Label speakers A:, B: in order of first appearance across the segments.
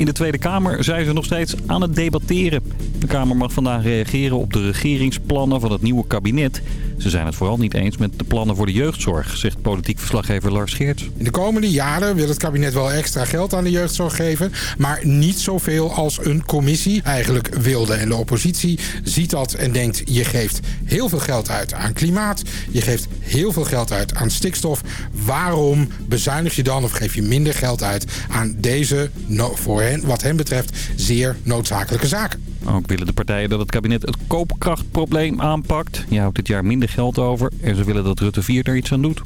A: In de Tweede Kamer zijn ze nog steeds aan het debatteren. De Kamer mag vandaag reageren op de regeringsplannen van het nieuwe kabinet. Ze zijn het vooral niet eens met de plannen voor de jeugdzorg, zegt politiek verslaggever Lars Geert.
B: In de komende jaren wil het kabinet wel extra geld aan de jeugdzorg geven... maar niet zoveel als een commissie eigenlijk wilde. En de oppositie ziet dat en denkt... je geeft heel veel geld uit aan klimaat, je geeft heel veel geld uit aan stikstof. Waarom bezuinig je dan of geef je minder geld uit aan deze, voor wat hen betreft, zeer noodzakelijke zaken?
A: Ook willen de partijen dat het kabinet het koopkrachtprobleem aanpakt. Je houdt dit jaar minder geld over en ze willen dat Rutte 4 er iets aan doet.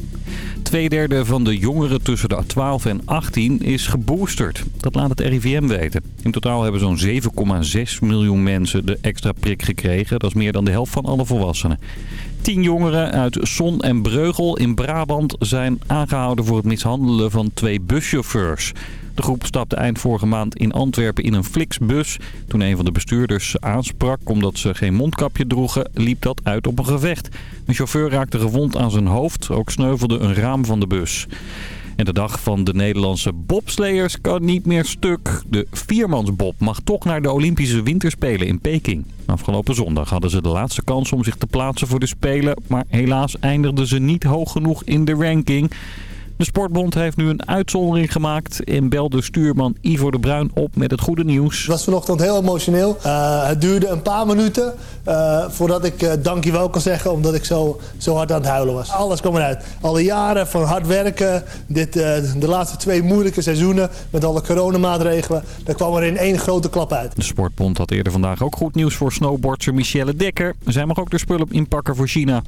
A: Tweederde van de jongeren tussen de 12 en 18 is geboosterd. Dat laat het RIVM weten. In totaal hebben zo'n 7,6 miljoen mensen de extra prik gekregen. Dat is meer dan de helft van alle volwassenen. Tien jongeren uit Son en Breugel in Brabant zijn aangehouden voor het mishandelen van twee buschauffeurs. De groep stapte eind vorige maand in Antwerpen in een Flixbus. Toen een van de bestuurders aansprak omdat ze geen mondkapje droegen, liep dat uit op een gevecht. Een chauffeur raakte gewond aan zijn hoofd, ook sneuvelde een raam van de bus. En de dag van de Nederlandse bobsleiers kan niet meer stuk. De viermansbob mag toch naar de Olympische Winterspelen in Peking. Afgelopen zondag hadden ze de laatste kans om zich te plaatsen voor de Spelen. Maar helaas eindigden ze niet hoog genoeg in de ranking. De Sportbond heeft nu een uitzondering gemaakt en belde stuurman Ivo de Bruin op met het goede nieuws.
C: Het was vanochtend heel emotioneel. Uh, het duurde een paar minuten uh, voordat ik uh, dankjewel kon zeggen omdat ik zo, zo hard aan het huilen was. Alles kwam eruit. Alle jaren van hard werken, dit, de laatste twee moeilijke seizoenen met alle coronamaatregelen, daar kwam er in één grote klap uit.
A: De Sportbond had eerder vandaag ook goed nieuws voor snowboardster Michelle Dekker. Zij mag ook de spullen inpakken voor China.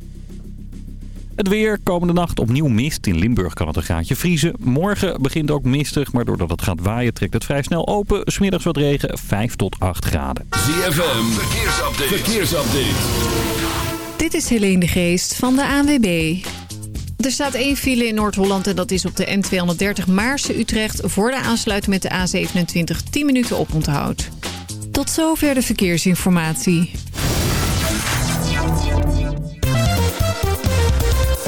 A: Het weer, komende nacht opnieuw mist. In Limburg kan het een gaatje vriezen. Morgen begint ook mistig, maar doordat het gaat waaien trekt het vrij snel open. Smiddags wat regen, 5 tot 8 graden.
D: ZFM, verkeersupdate. verkeersupdate.
E: Dit is Helene de Geest van de ANWB. Er staat één file in Noord-Holland en dat is op de N230 Maarse-Utrecht... voor de aansluiting met de A27 10 minuten oponthoud. Tot zover de verkeersinformatie.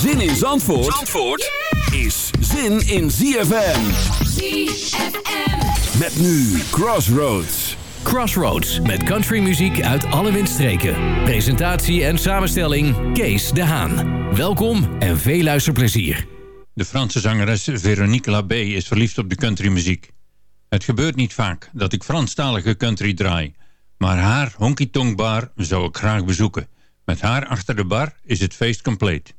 D: Zin in Zandvoort, Zandvoort is zin in ZFM.
F: ZFM.
D: Met nu Crossroads.
G: Crossroads met countrymuziek uit alle windstreken. Presentatie en samenstelling Kees de Haan. Welkom en veel luisterplezier.
H: De Franse zangeres Veronique Labbé is verliefd op de countrymuziek. Het gebeurt niet vaak dat ik Franstalige country draai. Maar haar honky tonk bar zou ik graag bezoeken. Met haar achter de bar is het feest compleet.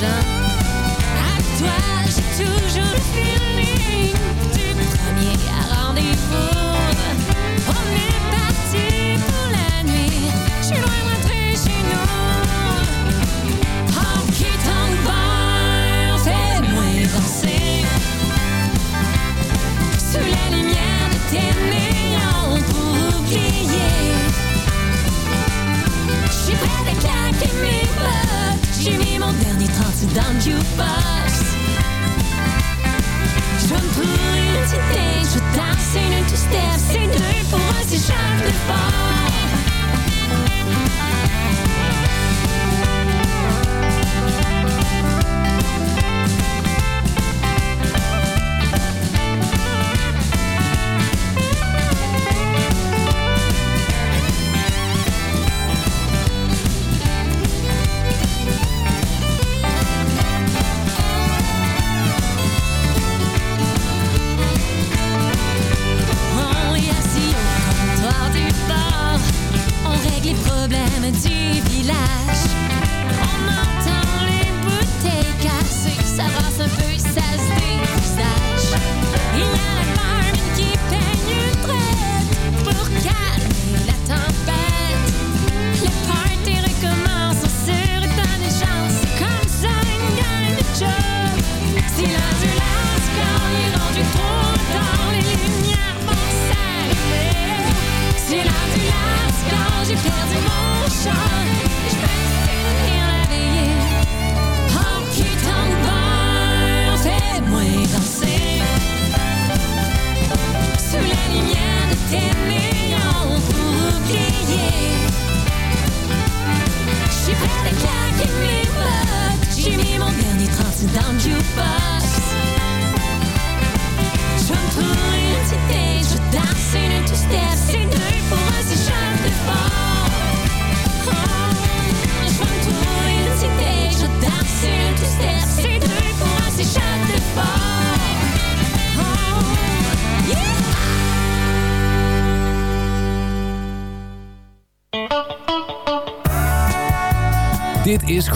F: À toi, j'ai toujours le feeling dan you fuss früh in den Tee, schon da sind te du stirbst, sind
G: du, wo?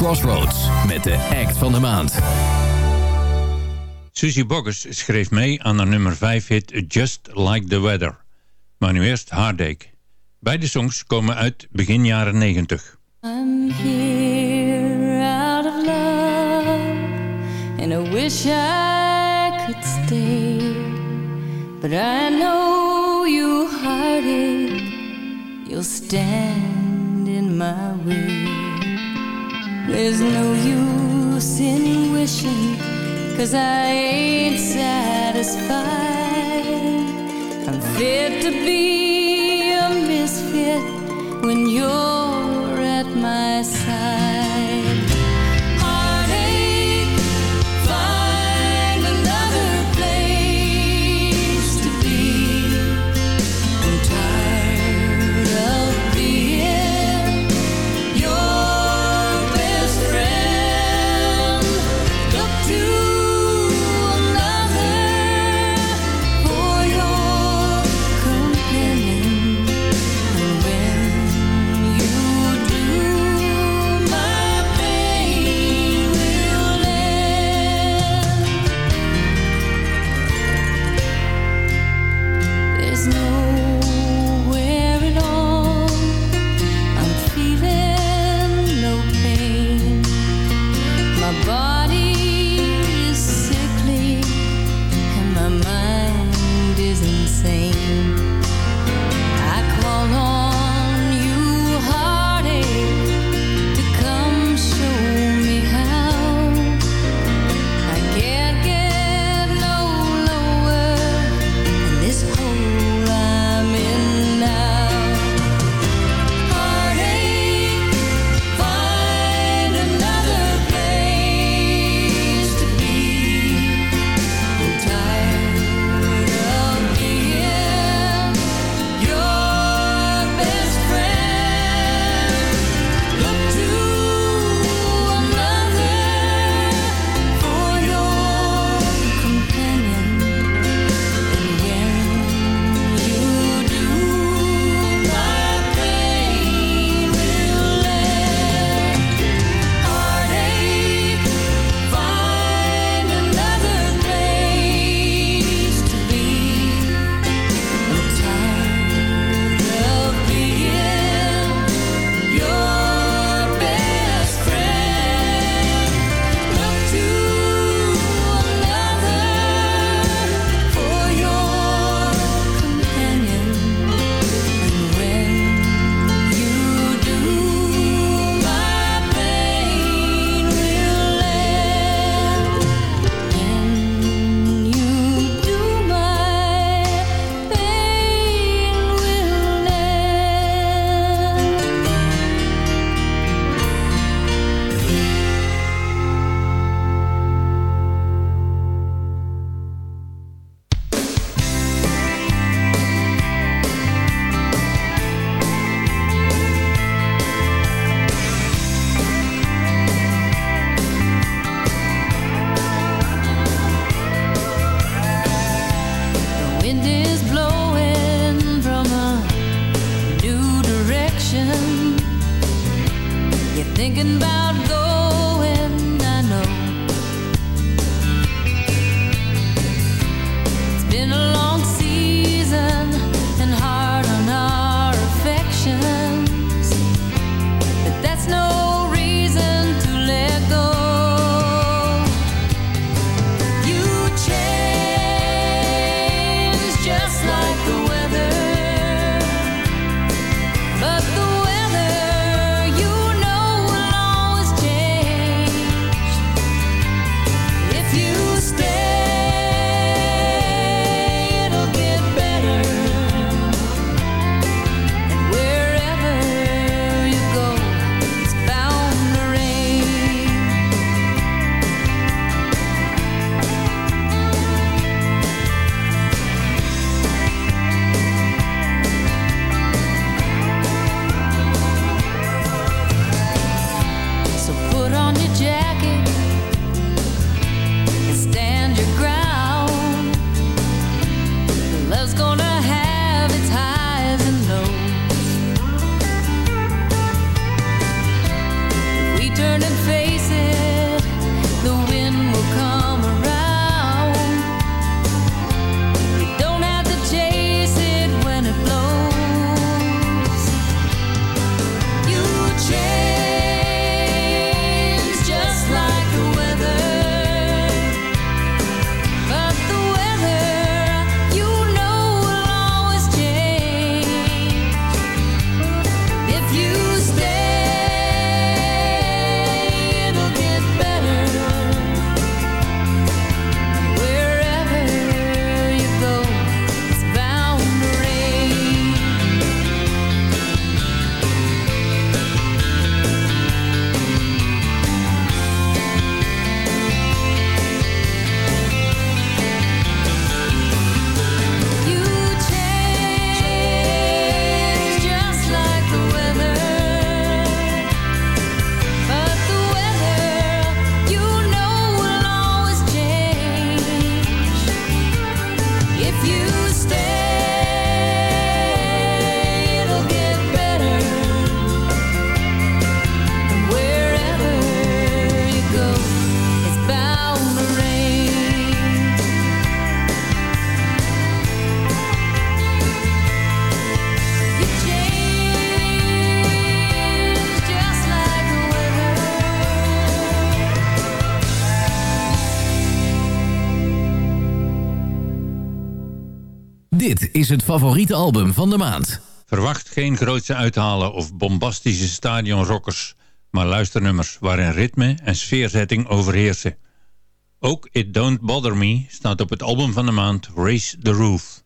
G: Crossroads met de act van de maand.
H: Susie Boggess schreef mee aan haar nummer 5 hit Just Like the Weather. Maar nu eerst Heartache. Beide songs komen uit begin jaren 90.
F: I'm here out of love And I wish I could stay But I know you heartache You'll stand in my way There's no use in wishing, cause I ain't satisfied. I'm fit to be a misfit when you're
G: Dit is het favoriete album van de maand.
F: Verwacht geen grootse uithalen of bombastische stadionrockers, maar luisternummers waarin ritme en sfeerzetting overheersen. Ook It Don't Bother Me staat op het album van de maand Raise the Roof.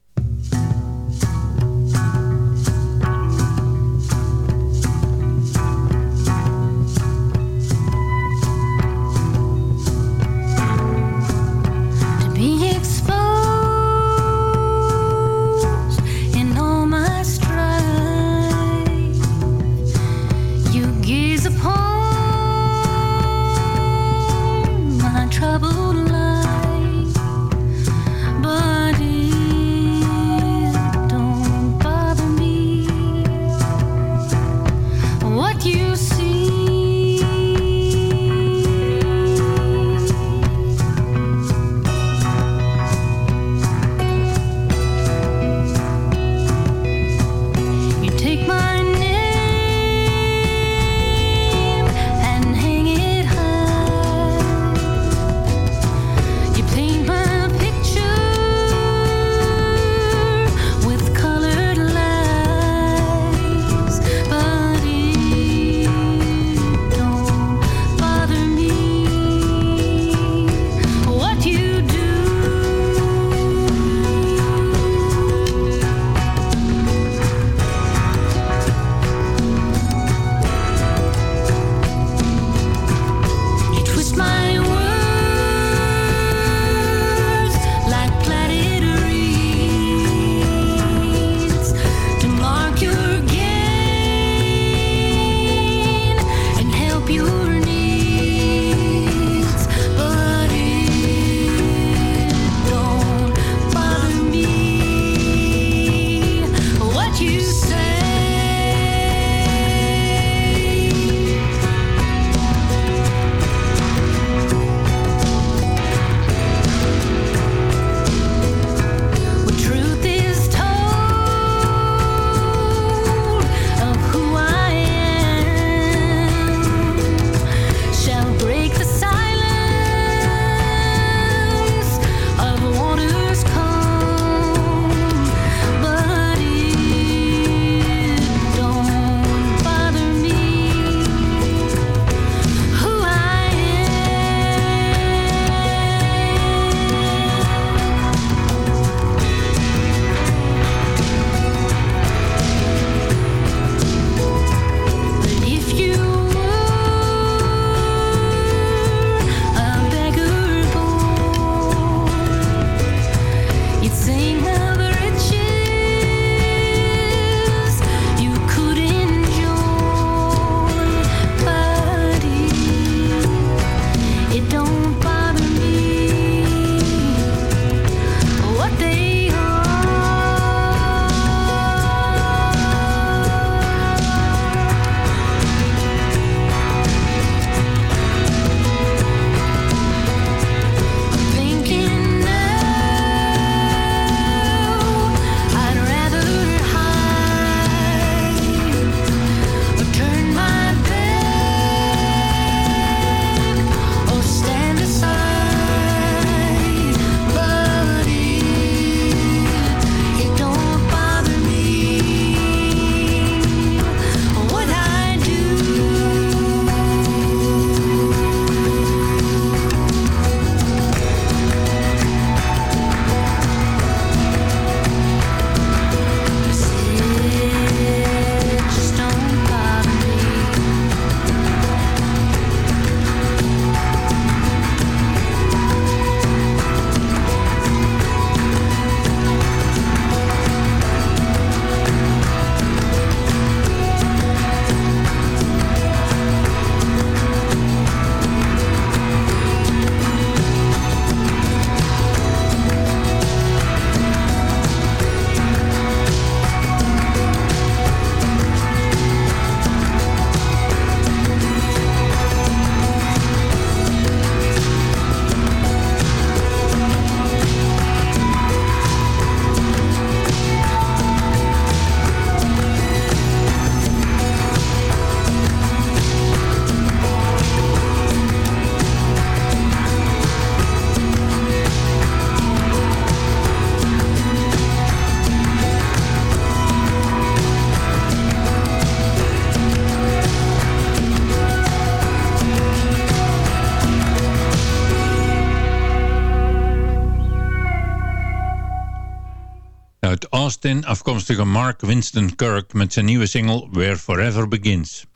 H: Austin afkomstige Mark Winston Kirk met zijn nieuwe single Where Forever Begins.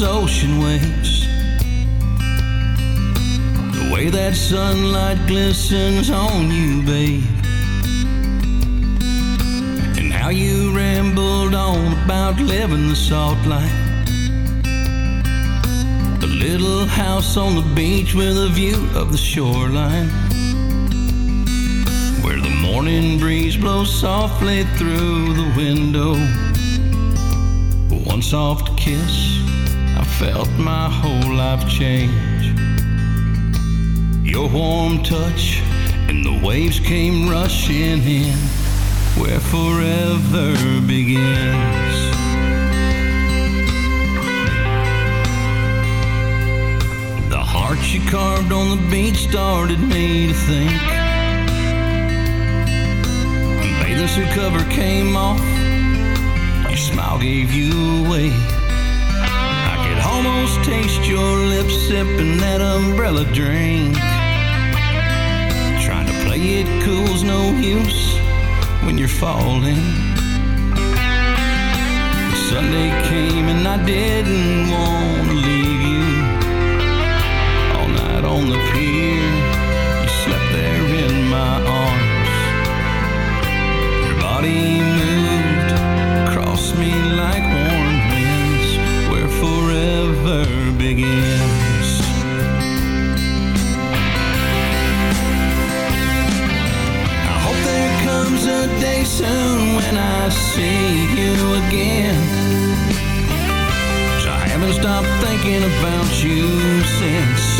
I: Those ocean waves. The way that sunlight glistens on you, babe. And how you rambled on about living the salt life. The little house on the beach with a view of the shoreline. Where the morning breeze blows softly through the window. One soft kiss, felt my whole life change. Your warm touch, and the waves came rushing in, where forever begins. The heart you carved on the beach started me to think. When bathing suit cover came off your smile gave you away. Almost taste your lips sipping that umbrella drink. Trying to play it cool's no use when you're falling. Sunday came and I didn't want to leave begins. I hope there comes a day soon when I see you again. 'Cause I haven't stopped thinking about you since.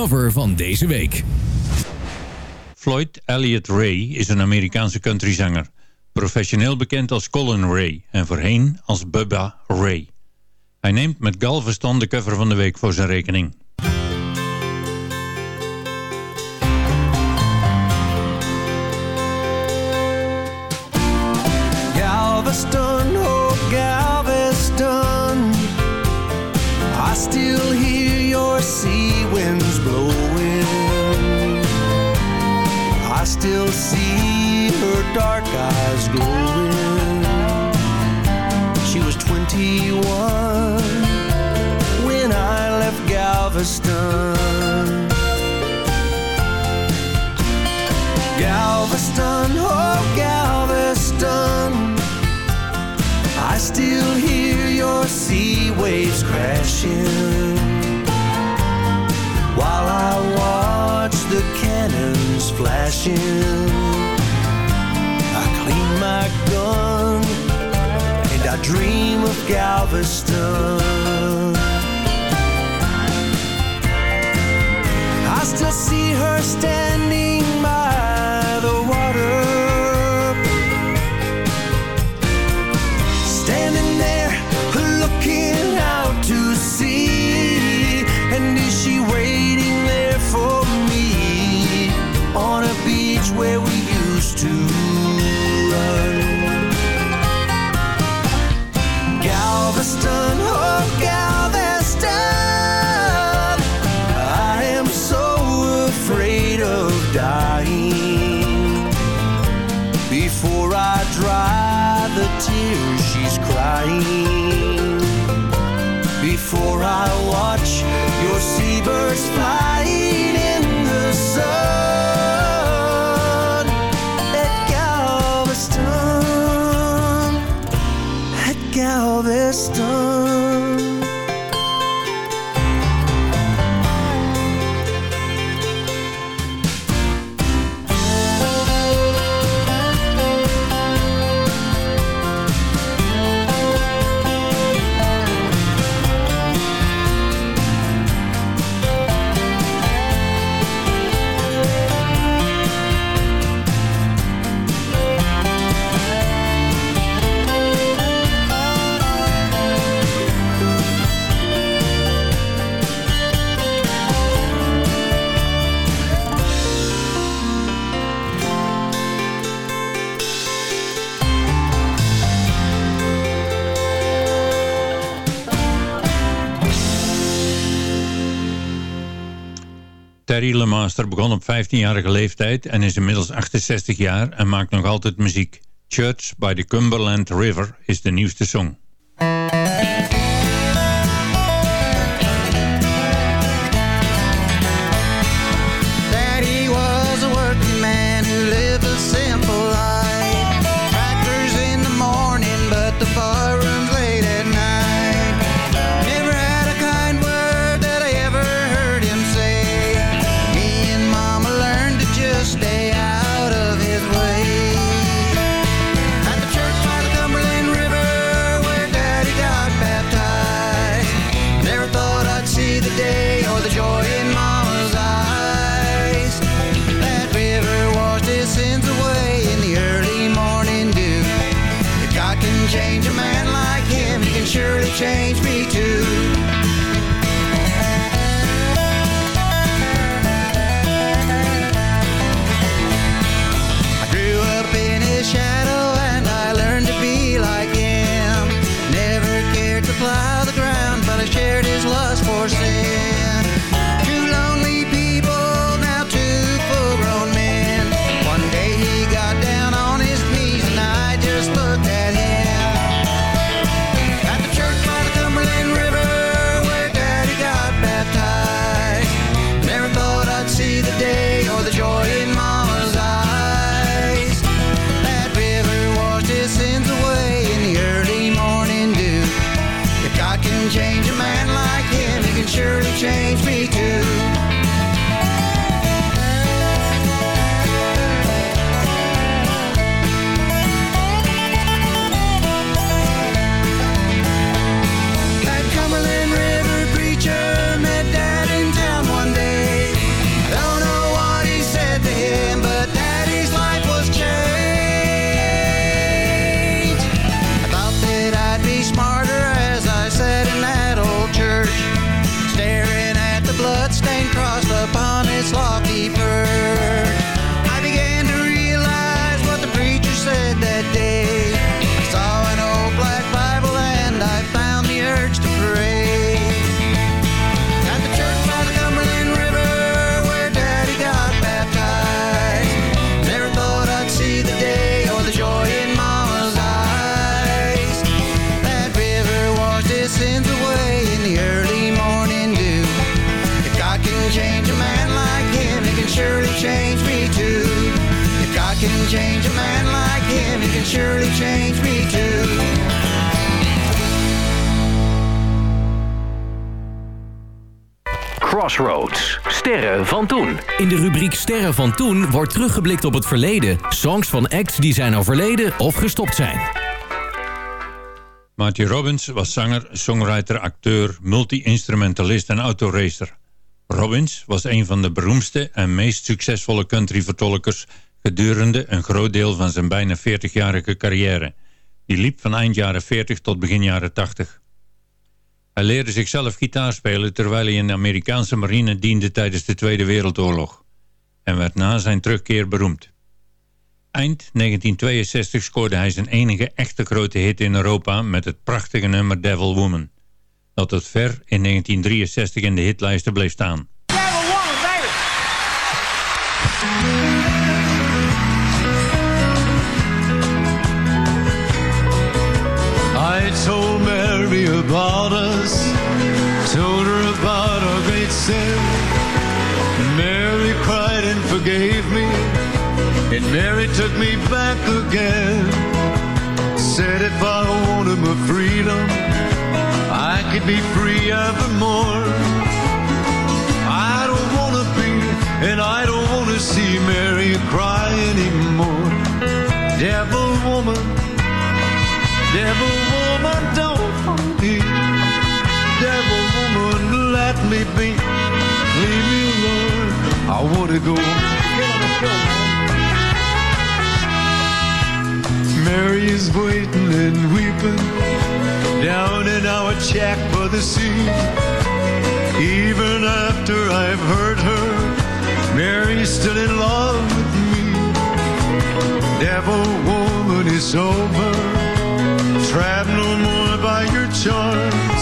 G: Cover van deze week.
H: Floyd Elliott Ray is een Amerikaanse countryzanger. Professioneel bekend als Colin Ray en voorheen als Bubba Ray. Hij neemt met Galveston de cover van de week voor zijn rekening.
J: See her dark eyes glowing. She was 21 when I left Galveston. Galveston, oh Galveston. I still hear your sea waves crashing flashing. I
K: clean my gun and I dream of Galveston. I still see her standing birds
H: fly Master begon op 15-jarige leeftijd en is inmiddels 68 jaar en maakt nog altijd muziek. Church by the Cumberland River is de nieuwste song.
L: change a man like him, he can surely change me too. surely change me.
G: Crossroads. Sterren van toen. In de rubriek Sterren van toen wordt teruggeblikt op het verleden. Songs van acts die zijn overleden of gestopt zijn.
H: Marty Robbins was zanger, songwriter, acteur, multi-instrumentalist en autoracer. Robbins was een van de beroemdste en meest succesvolle countryvertolkers gedurende een groot deel van zijn bijna 40-jarige carrière. Die liep van eind jaren 40 tot begin jaren 80. Hij leerde zichzelf gitaar spelen terwijl hij in de Amerikaanse marine diende tijdens de Tweede Wereldoorlog. En werd na zijn terugkeer beroemd. Eind 1962 scoorde hij zijn enige echte grote hit in Europa met het prachtige nummer Devil Woman. Dat tot ver in 1963 in de hitlijsten bleef staan.
J: And Mary took me back again. Said if I wanted my freedom, I could be free evermore. I don't wanna be, and I don't wanna see Mary cry anymore. Devil woman, devil woman, don't me. Devil woman, let me be. Leave me alone. I wanna go. Mary is waiting and weeping down in our shack by the sea. Even after I've hurt her, Mary's still in love with me. Devil woman is over, trapped no more by your charms.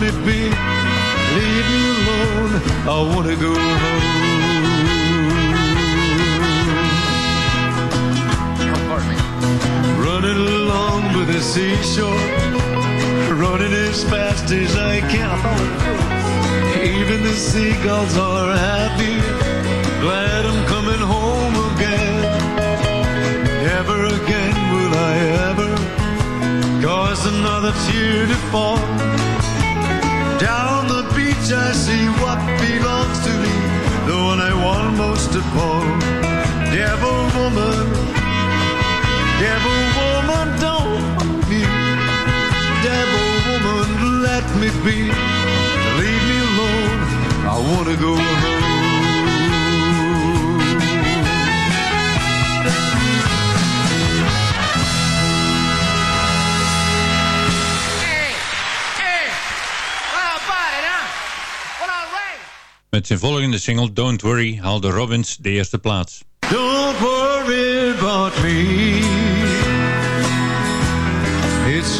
J: Me be. Leave me alone. I wanna go home. Running along by the seashore, running as fast as I can. Even the seagulls are happy, glad I'm coming home again. Never again will I ever cause another tear to fall. Down the beach I see what belongs to me, the one I want most of all. Devil woman, devil woman, don't hold me. Devil woman, let me be. Leave me alone, I wanna go home.
H: Met zijn volgende single Don't Worry haalde Robbins de eerste plaats.
J: Don't worry about me. It's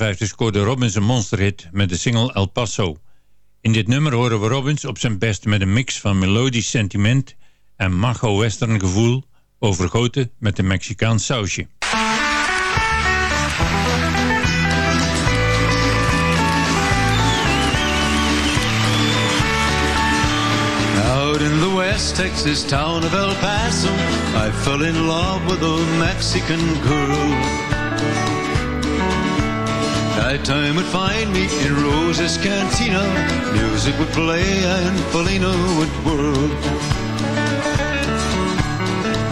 H: 1959 scoorde Robbins een monsterhit met de single El Paso. In dit nummer horen we Robbins op zijn best met een mix van melodisch sentiment en macho-western gevoel overgoten met een Mexicaans sausje.
J: Out in the West Texas town of El Paso, I fell in love with a Mexican girl. Nighttime would find me in Rosa's Cantina. Music would play and Felina would whirl.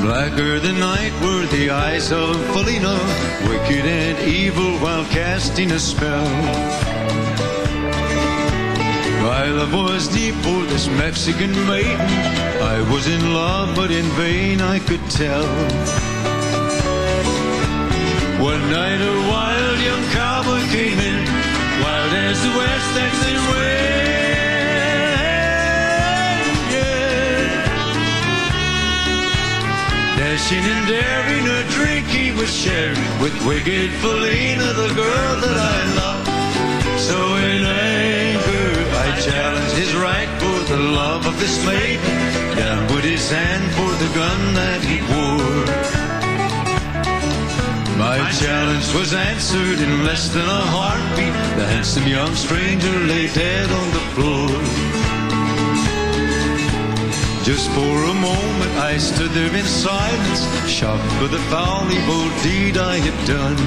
J: Blacker than night were the eyes of Felina, wicked and evil while casting a spell. My love was deep for this Mexican maiden. I was in love, but in vain I could tell. One night a wild young cowboy came in, wild as the West Texas wind. Yeah. Dashing and daring, a drink he was sharing with wicked Felina, the girl that I love. So in anger, I challenged his right for the love of this maiden. Down put his hand for the gun that he wore. My challenge was answered in less than a heartbeat. The handsome young stranger lay dead on the floor. Just for a moment I stood there in silence, shocked for the foul evil deed I had done.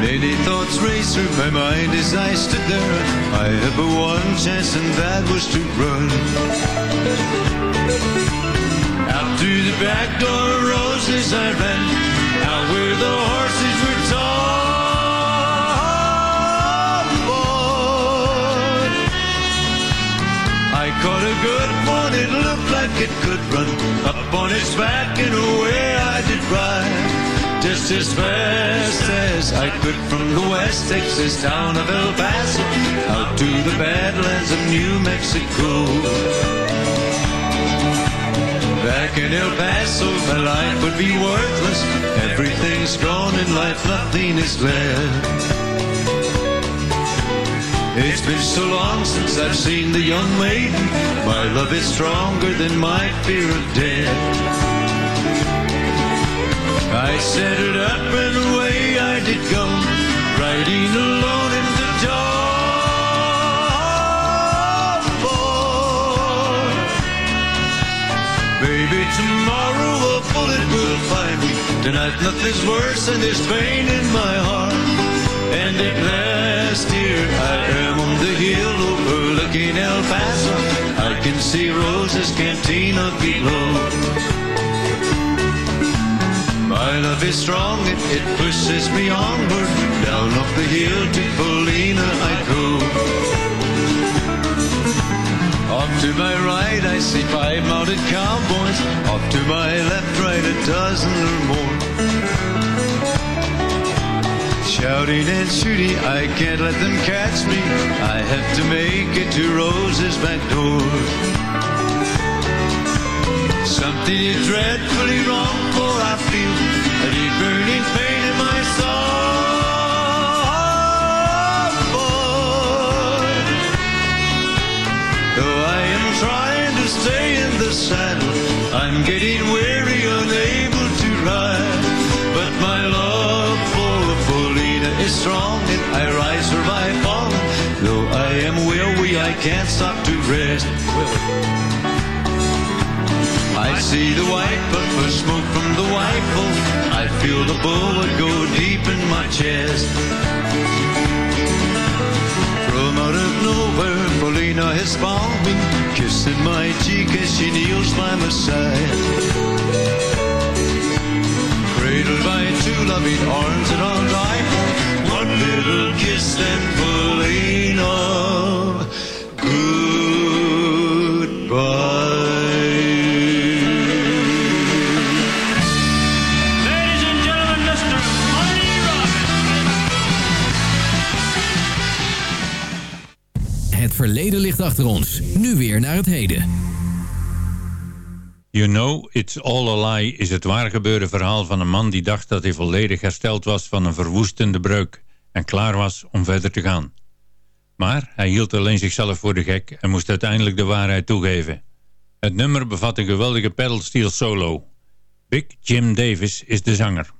J: Many thoughts raced through my mind as I stood there. I had but one chance, and that was to run. Through the back door of Rosa's I ran, out where the horses were torn. I caught a good one, it looked like it could run up on its back and away I did ride. Just as fast as I could from the West Texas town of El Paso out to the Badlands of New Mexico. Back in El Paso, my life would be worthless. Everything's gone in life, nothing is left. It's been so long since I've seen the young maiden. My love is stronger than my fear of death. I set it up and away I did go, riding alone Nothing's worse than this pain in my heart. And at last here I am on the hill overlooking El Paso. I can see Rosa's Cantina below. My love is strong, it, it pushes me onward. Down off the hill to Felina I go. To my right I see five mounted cowboys. Off to my left, right a dozen or more. Shouting and shooting, I can't let them catch me. I have to make it to Rosa's back door. Something is dreadfully wrong, for I feel a burning pain saddle. I'm getting weary, unable to ride. But my love for Felina is strong, and I rise her by fall. Though I am weary, I can't stop to rest. I see the white puff of smoke from the rifle. I feel the bullet go deep in my chest. From out of nowhere, Felina has spawned me, kissing my cheek as she kneels by my side. Cradled by two loving arms and on rifle, one little kiss then Felina, goodbye.
G: Achter ons. Nu weer naar het heden.
M: You Know It's All a Lie is het waar gebeurde verhaal van een man die dacht dat hij volledig hersteld was van een verwoestende breuk en klaar was om verder te gaan. Maar hij hield alleen zichzelf voor de gek en moest uiteindelijk de waarheid toegeven. Het nummer bevat een geweldige pedalsteel solo. Big Jim Davis is de zanger.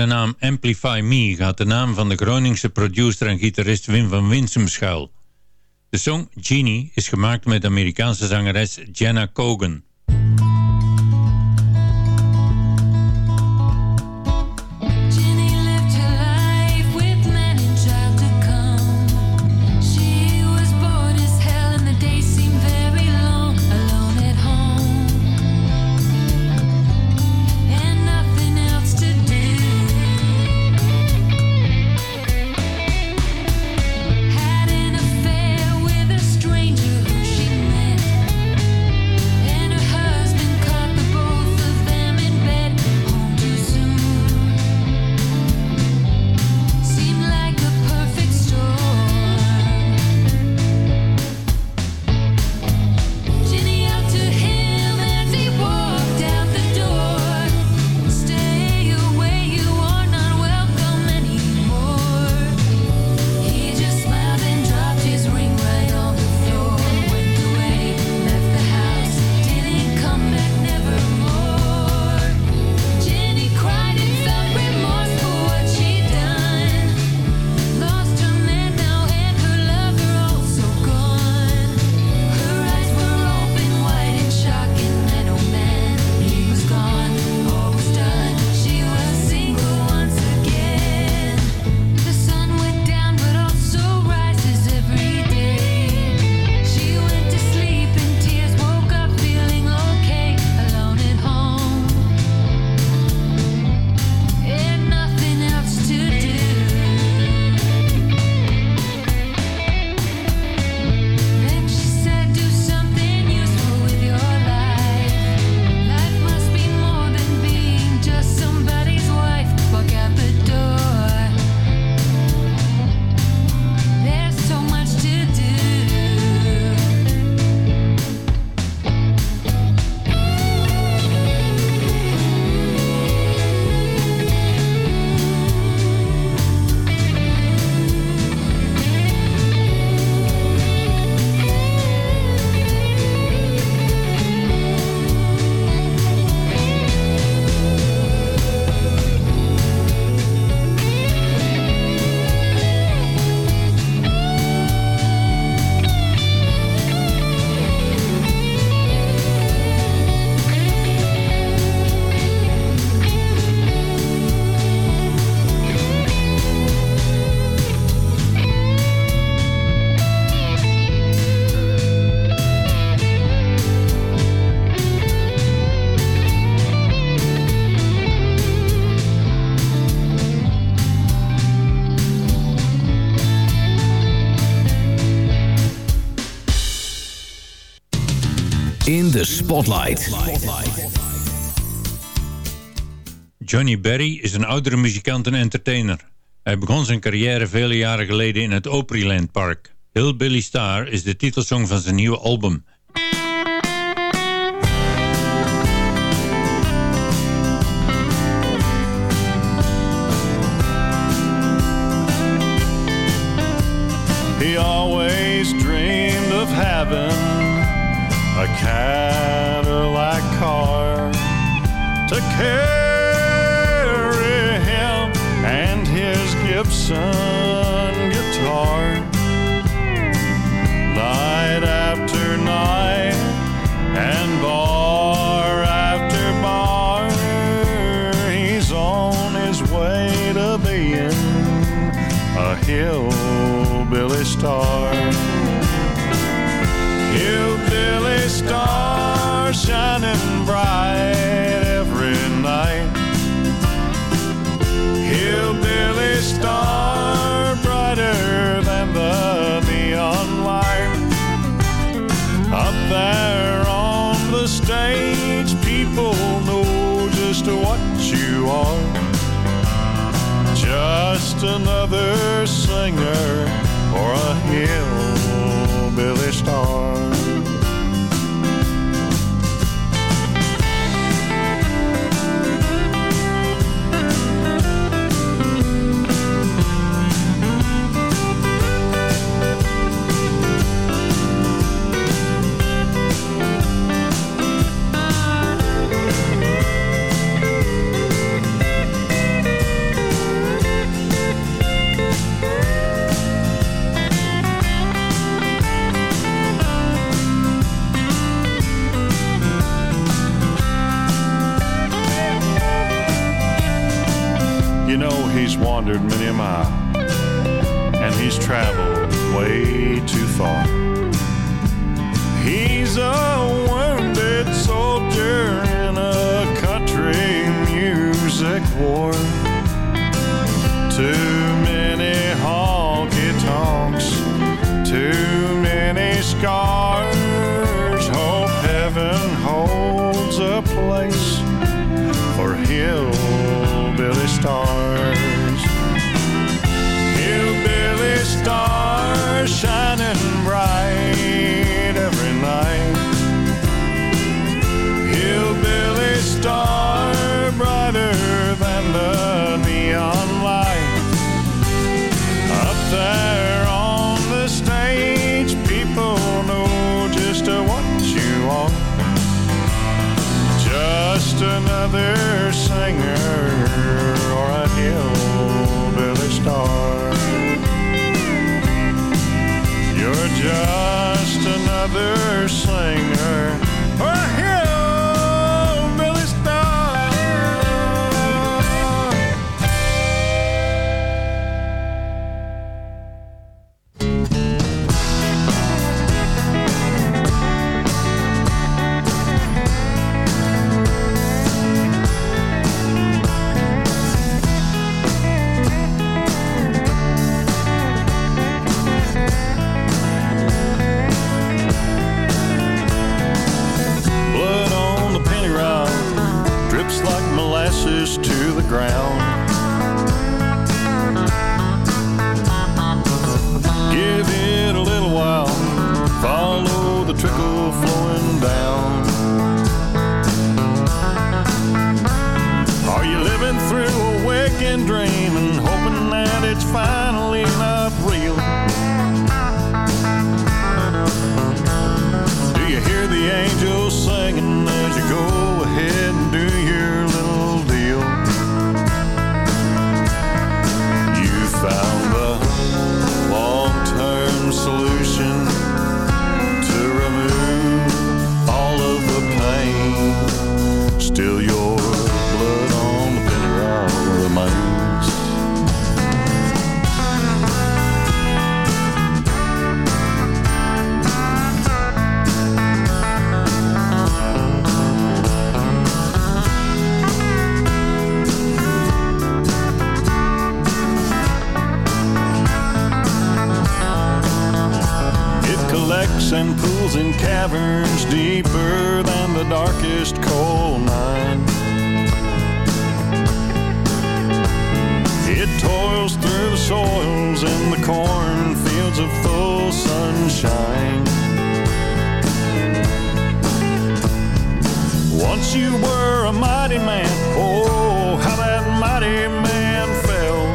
F: de naam Amplify Me gaat de naam van de Groningse producer en gitarist Wim van Winsum schuil. De song Genie is gemaakt met Amerikaanse zangeres Jenna Cogan.
G: Spotlight.
F: Johnny Berry is een oudere muzikant en entertainer. Hij begon zijn carrière vele jaren geleden in het Opryland Park. Hillbilly Star is de titelsong van zijn nieuwe album...
N: He always dreamed of having a cat. carry him and his Gibson guitar. Night after night and bar after bar, he's on his way to being a hillbilly star. Hillbilly star. another singer or a hymn merciful sunshine. Once you were a mighty man, oh, how that mighty man fell.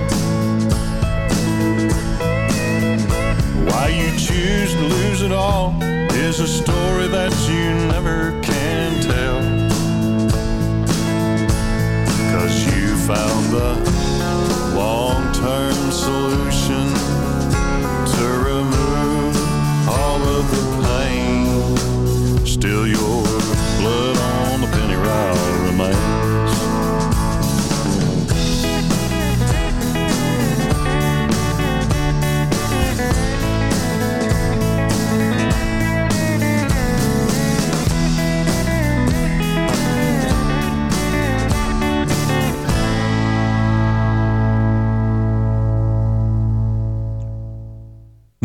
N: Why you choose to lose it all is a story that you never can tell. Cause you found the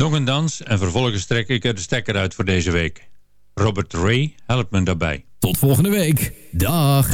H: Nog een dans en vervolgens trek ik er de stekker uit voor deze week. Robert Ray helpt me daarbij.
G: Tot volgende week. Dag.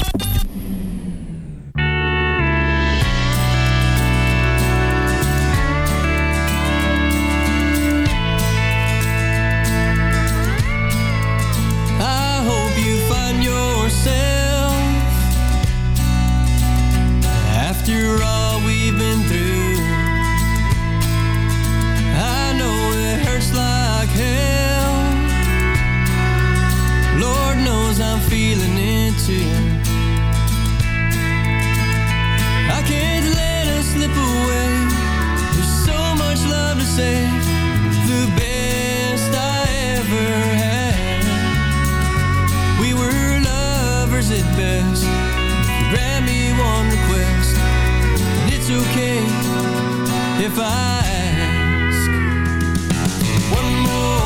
K: it's okay if I ask one more.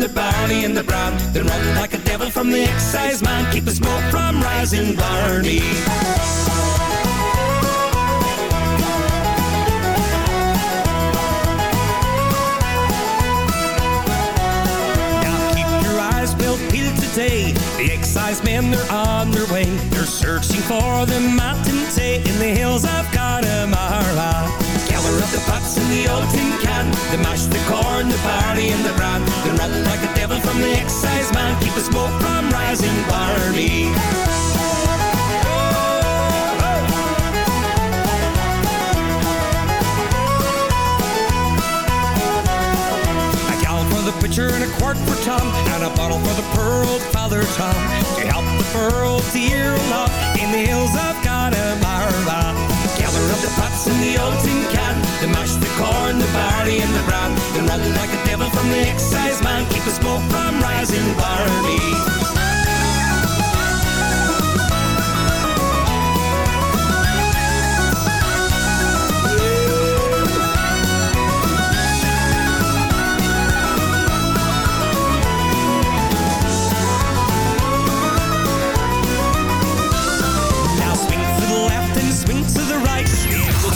O: The barley, and the bran. Then run like a devil from the excise man. Keep the smoke from rising, Barney. Now keep your eyes peeled today. The excise men, they're on their way. They're searching for the mountain tea in the hills of Gather up the pots in the old tin can. They mash the corn, the barley, and the bran. Then run like a devil from the excise man. Keep the smoke from rising, for the pitcher and a quart for Tom, and a bottle for the pearl Father Tom to help the pearl tear along in the hills of Connemara. The pots and the old tin can, to mash the corn, the barley, and the bran. Then run like a devil from the excise man, keep the smoke from rising, Barney.